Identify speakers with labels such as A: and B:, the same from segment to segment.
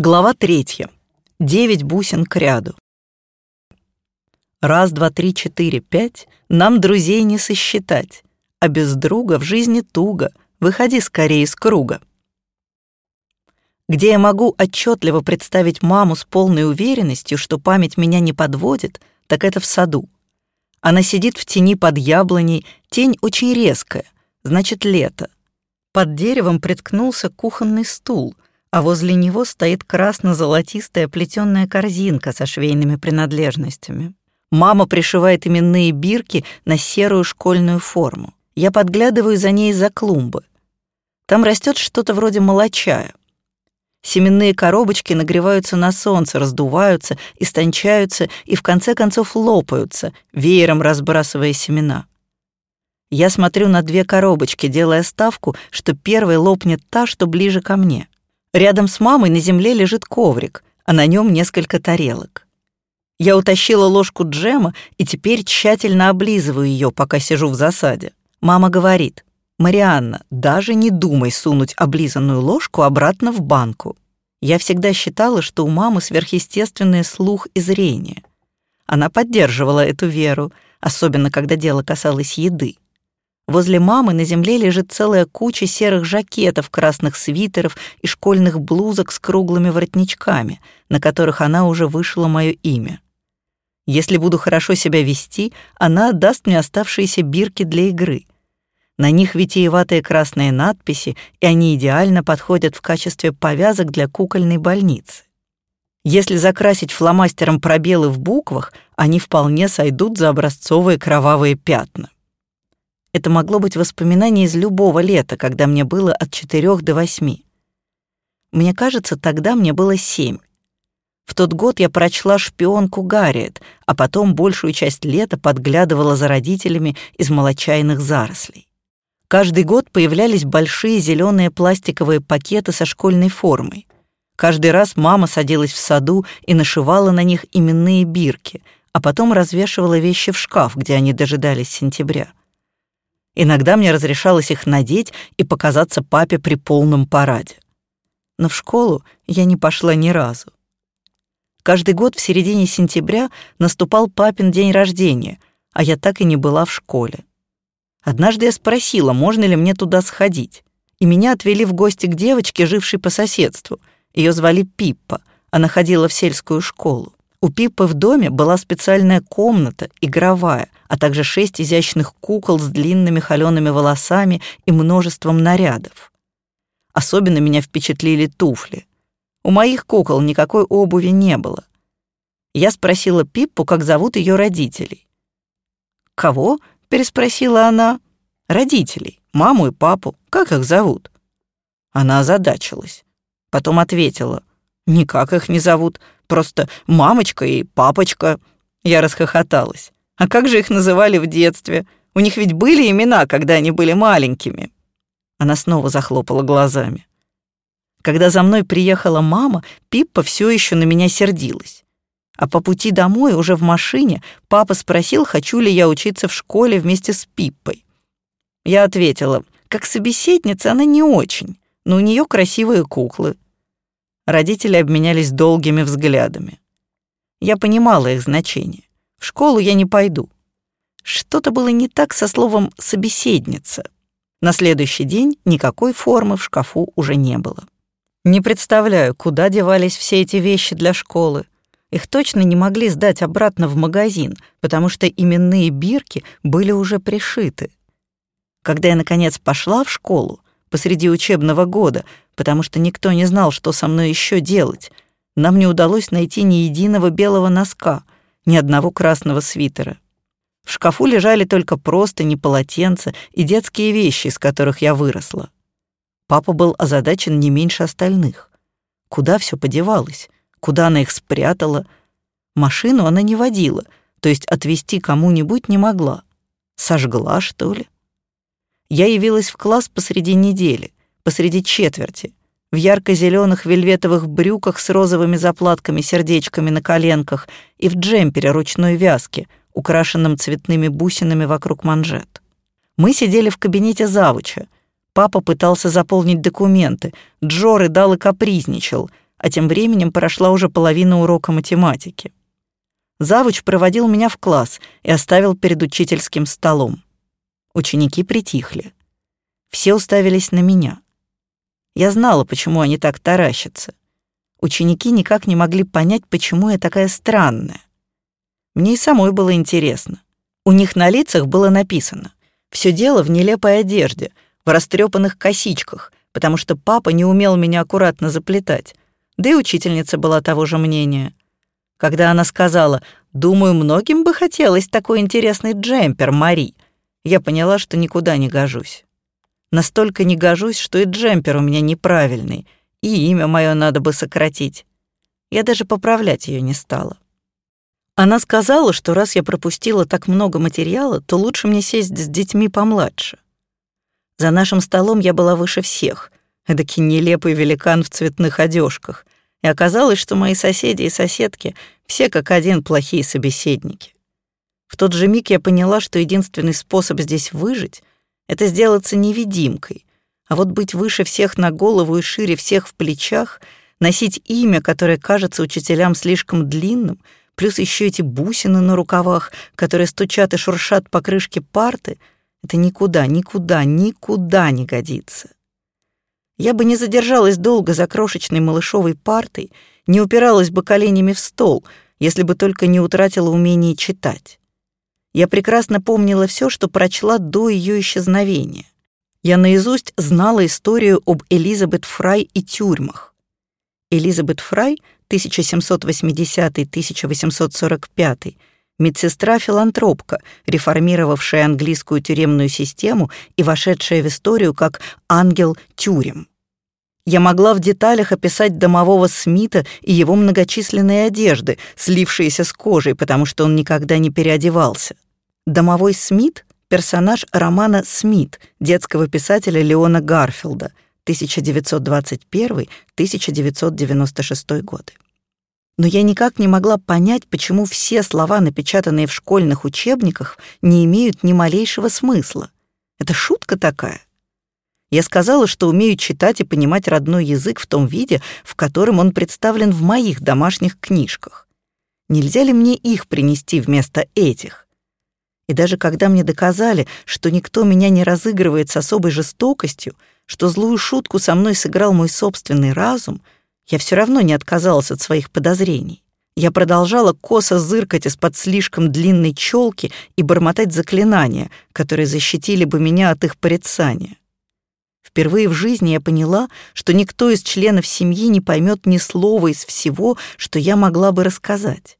A: Глава третья. Девять бусин к ряду. Раз, два, три, четыре, пять. Нам друзей не сосчитать. А без друга в жизни туго. Выходи скорее из круга. Где я могу отчетливо представить маму с полной уверенностью, что память меня не подводит, так это в саду. Она сидит в тени под яблоней, тень очень резкая, значит, лето. Под деревом приткнулся кухонный стул — а возле него стоит красно-золотистая плетёная корзинка со швейными принадлежностями. Мама пришивает именные бирки на серую школьную форму. Я подглядываю за ней за клумбы. Там растет что-то вроде молочая. Семенные коробочки нагреваются на солнце, раздуваются, истончаются и в конце концов лопаются, веером разбрасывая семена. Я смотрю на две коробочки, делая ставку, что первой лопнет та, что ближе ко мне. Рядом с мамой на земле лежит коврик, а на нем несколько тарелок. Я утащила ложку джема и теперь тщательно облизываю ее, пока сижу в засаде. Мама говорит, «Марианна, даже не думай сунуть облизанную ложку обратно в банку». Я всегда считала, что у мамы сверхъестественный слух и зрение. Она поддерживала эту веру, особенно когда дело касалось еды. Возле мамы на земле лежит целая куча серых жакетов, красных свитеров и школьных блузок с круглыми воротничками, на которых она уже вышла мое имя. Если буду хорошо себя вести, она отдаст мне оставшиеся бирки для игры. На них витиеватые красные надписи, и они идеально подходят в качестве повязок для кукольной больницы. Если закрасить фломастером пробелы в буквах, они вполне сойдут за образцовые кровавые пятна. Это могло быть воспоминание из любого лета, когда мне было от четырех до восьми. Мне кажется, тогда мне было семь. В тот год я прочла «Шпионку Гарриет», а потом большую часть лета подглядывала за родителями из молочайных зарослей. Каждый год появлялись большие зеленые пластиковые пакеты со школьной формой. Каждый раз мама садилась в саду и нашивала на них именные бирки, а потом развешивала вещи в шкаф, где они дожидались сентября. Иногда мне разрешалось их надеть и показаться папе при полном параде. Но в школу я не пошла ни разу. Каждый год в середине сентября наступал папин день рождения, а я так и не была в школе. Однажды я спросила, можно ли мне туда сходить, и меня отвели в гости к девочке, жившей по соседству. Ее звали Пиппа, она ходила в сельскую школу. У Пиппы в доме была специальная комната, игровая, а также шесть изящных кукол с длинными холеными волосами и множеством нарядов. Особенно меня впечатлили туфли. У моих кукол никакой обуви не было. Я спросила Пиппу, как зовут ее родителей. «Кого?» — переспросила она. «Родителей, маму и папу. Как их зовут?» Она озадачилась. Потом ответила. «Никак их не зовут. Просто мамочка и папочка». Я расхохоталась. «А как же их называли в детстве? У них ведь были имена, когда они были маленькими». Она снова захлопала глазами. Когда за мной приехала мама, Пиппа все еще на меня сердилась. А по пути домой, уже в машине, папа спросил, хочу ли я учиться в школе вместе с Пиппой. Я ответила, как собеседница она не очень, но у нее красивые куклы. Родители обменялись долгими взглядами. Я понимала их значение. В школу я не пойду. Что-то было не так со словом «собеседница». На следующий день никакой формы в шкафу уже не было. Не представляю, куда девались все эти вещи для школы. Их точно не могли сдать обратно в магазин, потому что именные бирки были уже пришиты. Когда я, наконец, пошла в школу, посреди учебного года, потому что никто не знал, что со мной еще делать. Нам не удалось найти ни единого белого носка, ни одного красного свитера. В шкафу лежали только просто не полотенца и детские вещи, из которых я выросла. Папа был озадачен не меньше остальных. Куда все подевалось? Куда она их спрятала? Машину она не водила, то есть отвезти кому-нибудь не могла. Сожгла, что ли? Я явилась в класс посреди недели посреди четверти, в ярко-зеленых вельветовых брюках с розовыми заплатками-сердечками на коленках и в джемпере ручной вязки, украшенном цветными бусинами вокруг манжет. Мы сидели в кабинете завуча. Папа пытался заполнить документы, Джо рыдал и капризничал, а тем временем прошла уже половина урока математики. Завуч проводил меня в класс и оставил перед учительским столом. Ученики притихли. Все уставились на меня. Я знала, почему они так таращатся. Ученики никак не могли понять, почему я такая странная. Мне и самой было интересно. У них на лицах было написано «Все дело в нелепой одежде, в растрепанных косичках, потому что папа не умел меня аккуратно заплетать, да и учительница была того же мнения. Когда она сказала «Думаю, многим бы хотелось такой интересный джемпер, Мари», я поняла, что никуда не гожусь. Настолько не гожусь, что и джемпер у меня неправильный, и имя мое надо бы сократить. Я даже поправлять ее не стала. Она сказала, что раз я пропустила так много материала, то лучше мне сесть с детьми помладше. За нашим столом я была выше всех, эдакий нелепый великан в цветных одежках, и оказалось, что мои соседи и соседки все как один плохие собеседники. В тот же миг я поняла, что единственный способ здесь выжить — это сделаться невидимкой, а вот быть выше всех на голову и шире всех в плечах, носить имя, которое кажется учителям слишком длинным, плюс еще эти бусины на рукавах, которые стучат и шуршат по крышке парты, это никуда, никуда, никуда не годится. Я бы не задержалась долго за крошечной малышовой партой, не упиралась бы коленями в стол, если бы только не утратила умение читать. Я прекрасно помнила все, что прочла до ее исчезновения. Я наизусть знала историю об Элизабет Фрай и тюрьмах. Элизабет Фрай, 1780-1845, медсестра-филантропка, реформировавшая английскую тюремную систему и вошедшая в историю как ангел тюрем. Я могла в деталях описать домового Смита и его многочисленные одежды, слившиеся с кожей, потому что он никогда не переодевался. Домовой Смит — персонаж романа «Смит» детского писателя Леона Гарфилда, 1921-1996 годы. Но я никак не могла понять, почему все слова, напечатанные в школьных учебниках, не имеют ни малейшего смысла. Это шутка такая. Я сказала, что умею читать и понимать родной язык в том виде, в котором он представлен в моих домашних книжках. Нельзя ли мне их принести вместо этих? И даже когда мне доказали, что никто меня не разыгрывает с особой жестокостью, что злую шутку со мной сыграл мой собственный разум, я все равно не отказалась от своих подозрений. Я продолжала косо зыркать из-под слишком длинной челки и бормотать заклинания, которые защитили бы меня от их порицания. Впервые в жизни я поняла, что никто из членов семьи не поймет ни слова из всего, что я могла бы рассказать.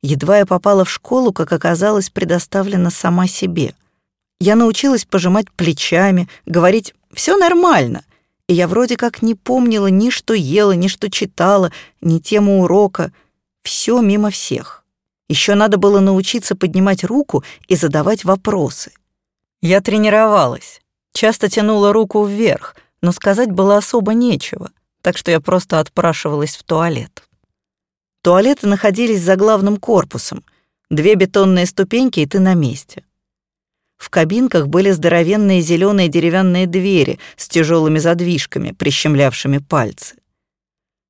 A: Едва я попала в школу, как оказалось, предоставлена сама себе. Я научилась пожимать плечами, говорить «все нормально», и я вроде как не помнила ни что ела, ни что читала, ни тему урока. Все мимо всех. Еще надо было научиться поднимать руку и задавать вопросы. Я тренировалась. Часто тянула руку вверх, но сказать было особо нечего, так что я просто отпрашивалась в туалет. Туалеты находились за главным корпусом. Две бетонные ступеньки, и ты на месте. В кабинках были здоровенные зеленые деревянные двери с тяжелыми задвижками, прищемлявшими пальцы.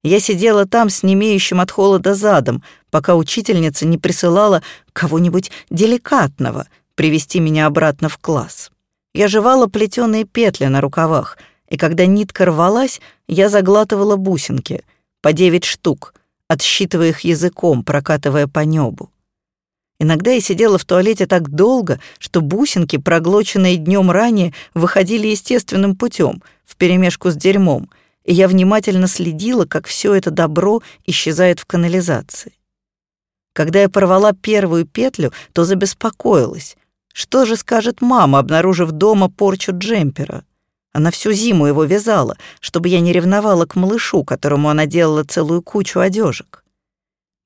A: Я сидела там с немеющим от холода задом, пока учительница не присылала кого-нибудь деликатного привести меня обратно в класс. Я жевала плетеные петли на рукавах, и когда нитка рвалась, я заглатывала бусинки, по девять штук, отсчитывая их языком, прокатывая по небу. Иногда я сидела в туалете так долго, что бусинки, проглоченные днем ранее, выходили естественным путем, вперемешку с дерьмом, и я внимательно следила, как все это добро исчезает в канализации. Когда я порвала первую петлю, то забеспокоилась. Что же скажет мама, обнаружив дома порчу джемпера? Она всю зиму его вязала, чтобы я не ревновала к малышу, которому она делала целую кучу одежек.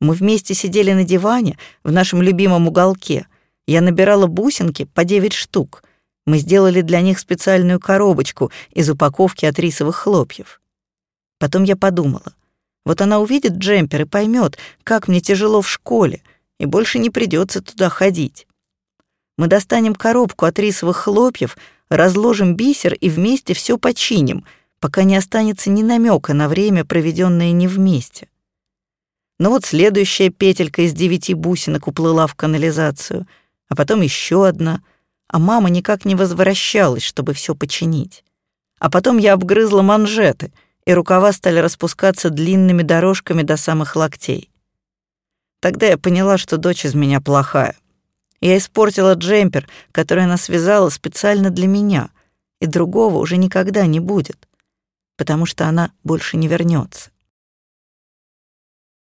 A: Мы вместе сидели на диване в нашем любимом уголке. Я набирала бусинки по девять штук. Мы сделали для них специальную коробочку из упаковки от рисовых хлопьев. Потом я подумала, вот она увидит джемпер и поймет, как мне тяжело в школе, и больше не придется туда ходить. Мы достанем коробку от рисовых хлопьев, разложим бисер и вместе все починим, пока не останется ни намека на время, проведенное не вместе. Но вот следующая петелька из девяти бусинок уплыла в канализацию, а потом еще одна, а мама никак не возвращалась, чтобы все починить. А потом я обгрызла манжеты, и рукава стали распускаться длинными дорожками до самых локтей. Тогда я поняла, что дочь из меня плохая. Я испортила джемпер, который она связала специально для меня, и другого уже никогда не будет, потому что она больше не вернется.